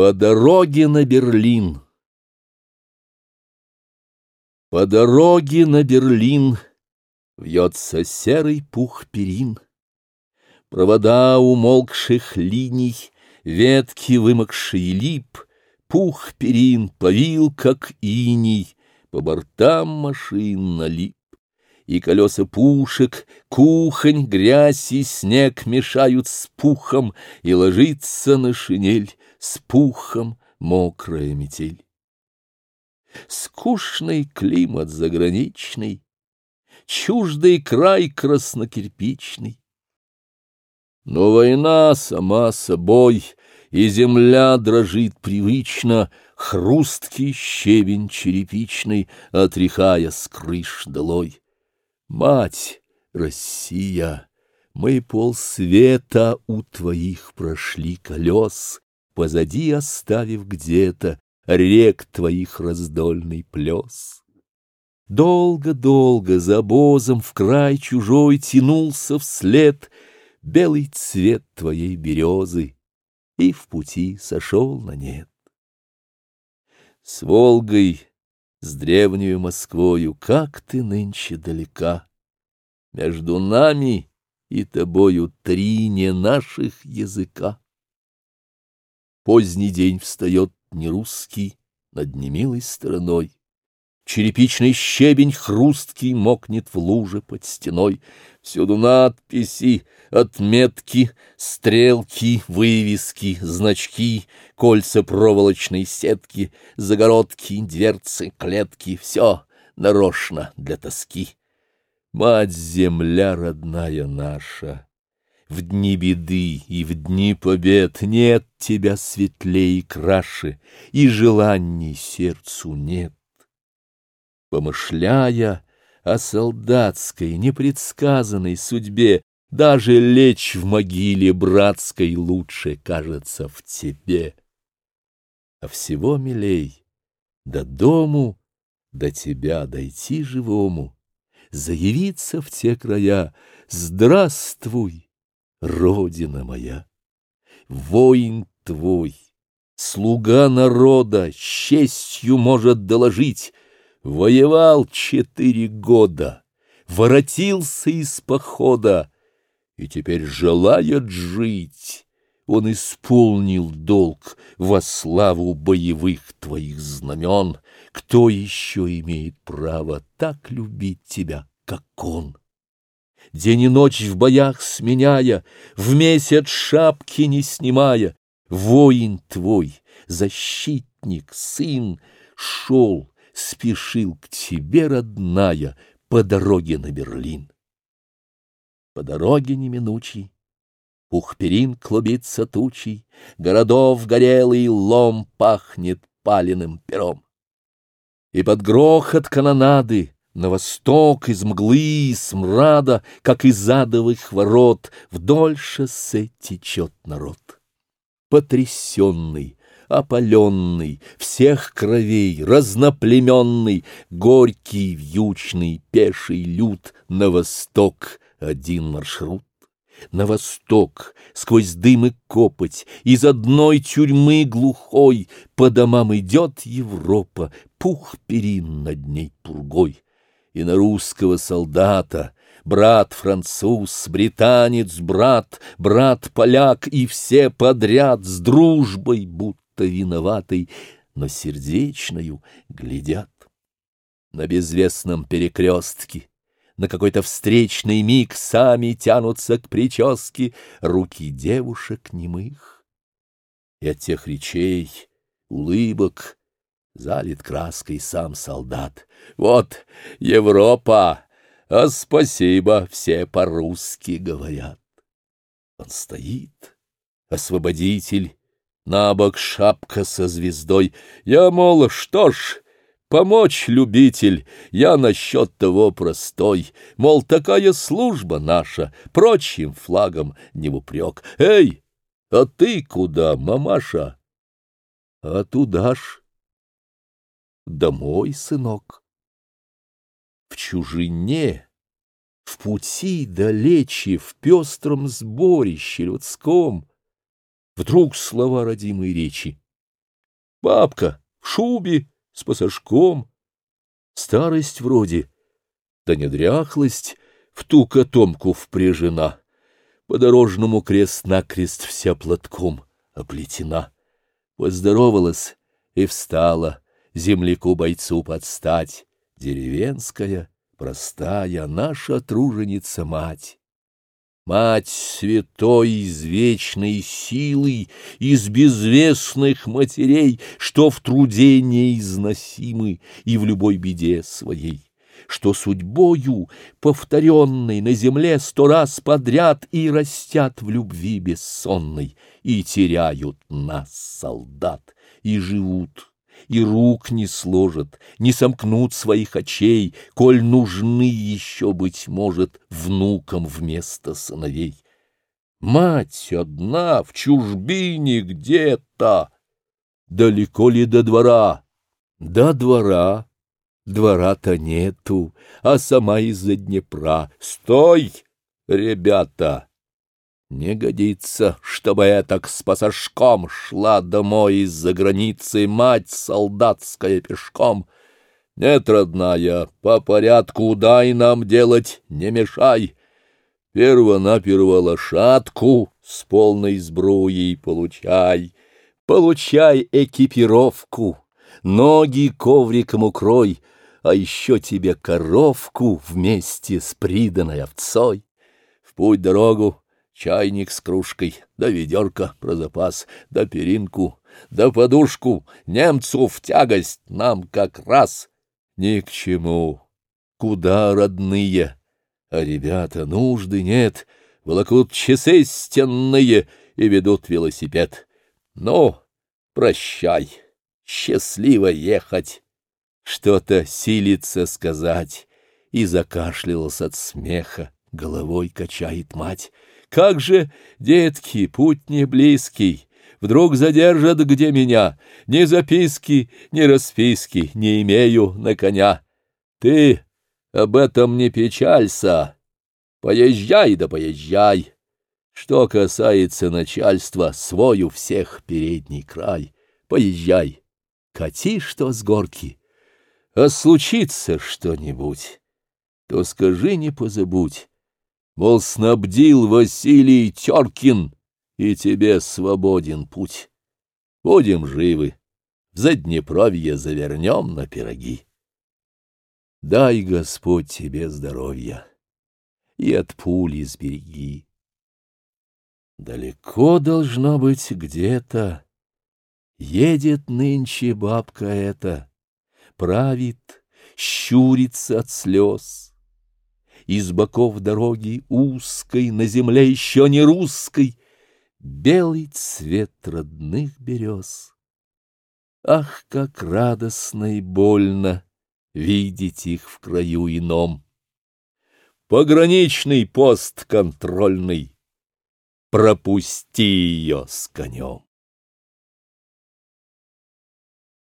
По дороге на Берлин По дороге на Берлин Вьется серый пух перин. Провода умолкших линий, Ветки вымокшие лип, Пух перин повил, как иней, По бортам машин налип. И колеса пушек, кухонь, грязь и снег Мешают с пухом, и ложится на шинель — с пухом мокрая метель. Скучный климат заграничный, чуждый край краснокирпичный. Но война сама собой, и земля дрожит привычно, Хрусткий щебень черепичный, отряхая с крыш долой. Мать Россия! Мы полсвета у твоих прошли колес, позади оставив где-то рек твоих раздольный плес. Долго-долго за Бозом в край чужой тянулся вслед белый цвет твоей березы, и в пути сошел на нет. С Волгой, с древнюю Москвою, как ты нынче далека! Между нами и тобою три не наших языка. Поздний день встает нерусский над немилой стороной. Черепичный щебень хрусткий мокнет в луже под стеной. Всюду надписи, отметки, стрелки, вывески, значки, кольца проволочной сетки, загородки, дверцы, клетки — все нарочно для тоски. Мать-земля родная наша! в дни беды и в дни побед нет тебя светлей и краше, и желаний сердцу нет. Помышляя о солдатской, непредсказанной судьбе, даже лечь в могиле братской лучше кажется в тебе. А всего милей до дому, до тебя дойти живому, заявиться в те края, здравствуй! Родина моя, воин твой, слуга народа, честью может доложить, воевал четыре года, воротился из похода, и теперь желает жить. Он исполнил долг во славу боевых твоих знамен. Кто еще имеет право так любить тебя, как он? День и ночь в боях сменяя, В месяц шапки не снимая, Воин твой, защитник, сын, Шел, спешил к тебе, родная, По дороге на Берлин. По дороге неминучей, Ухперин клубится тучей, Городов горелый лом Пахнет паленым пером. И под грохот канонады на восток из мглы и смрада, как из адовых ворот, Вдоль шоссе течет народ. Потрясенный, опаленный, всех кровей, разноплеменный, Горький, вьючный, пеший люд на восток один маршрут. На восток, сквозь дым и копоть, из одной тюрьмы глухой По домам идет Европа, пух перин над ней пургой и на русского солдата, брат француз, британец, брат, брат поляк, и все подряд с дружбой, будто виноватой, но сердечною глядят. На безвестном перекрестке, на какой-то встречный миг сами тянутся к прическе руки девушек немых. И от тех речей, улыбок, залит краской сам солдат. «Вот Европа! А спасибо, все по-русски говорят!» Он стоит, освободитель, на бок шапка со звездой. Я, мол, что ж, помочь любитель, я насчет того простой. Мол, такая служба наша, прочим флагом не упрек. Эй, а ты куда, мамаша? А туда ж домой, сынок. В чужине, в пути далече, в пестром сборище людском, Вдруг слова родимой речи. Бабка в шубе с пасашком, старость вроде, да недряхлость, в ту котомку впряжена, по дорожному крест-накрест вся платком оплетена. Поздоровалась и встала земляку-бойцу подстать, деревенская, простая наша труженица-мать. Мать святой из вечной силы, из безвестных матерей, Что в труде неизносимы и в любой беде своей что судьбою, повторенной на земле сто раз подряд, и растят в любви бессонной, и теряют нас, солдат, и живут и рук не сложат, не сомкнут своих очей, коль нужны еще, быть может, внукам вместо сыновей. Мать одна в чужбине где-то, далеко ли до двора? До двора, двора-то нету, а сама из-за Днепра. Стой, ребята! Не годится, чтобы я так с пассажком шла домой из-за границы мать солдатская пешком. Нет, родная, по порядку дай нам делать, не мешай. Первонаперво лошадку с полной сбруей получай, получай экипировку, ноги ковриком укрой, а еще тебе коровку вместе с приданной овцой. В путь дорогу чайник с кружкой, да ведерко про запас, да перинку, да подушку, немцу в тягость нам как раз. Ни к чему. Куда родные? А ребята нужды нет, волокут часы стенные и ведут велосипед. Ну, прощай, счастливо ехать. Что-то силится сказать, и закашлялась от смеха, головой качает мать — как же, детки, путь не близкий, Вдруг задержат где меня, Ни записки, ни расписки Не имею на коня. Ты об этом не печалься, Поезжай да поезжай. Что касается начальства, Свой у всех передний край. Поезжай, кати что с горки, А случится что-нибудь, То скажи, не позабудь, мол, снабдил Василий Теркин, и тебе свободен путь. Будем живы, За Днепровье завернем на пироги. Дай, Господь, тебе здоровья и от пули сбереги. Далеко должно быть где-то. Едет нынче бабка эта, правит, щурится от слез из боков дороги узкой, на земле еще не русской, белый цвет родных берез. Ах, как радостно и больно видеть их в краю ином! Пограничный пост контрольный, пропусти ее с конем.